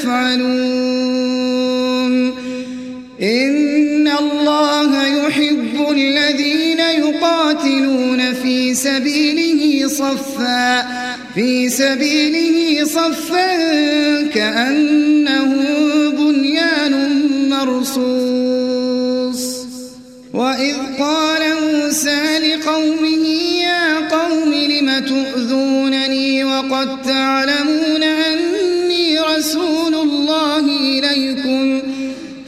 تفعلون إن الله يحب الذين يقاتلون في سبيله صفا في سبيله صفا كأنه بنيان مرصوص. وإذ قال موسى لقومه يا قوم لم تؤذونني وقد تعلمون أني رسول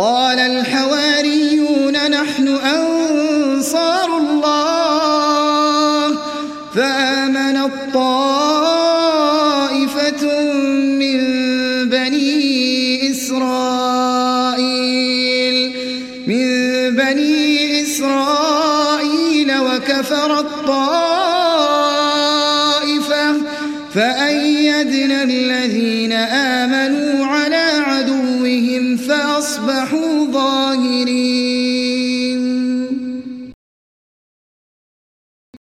قال الحواريون نحن أنصار الله. فآمن الطائفة من بني إسرائيل. من بني إسرائيل وكفر الطائفة. فأيدنا الذين آمنوا فأصبحوا ظاهرين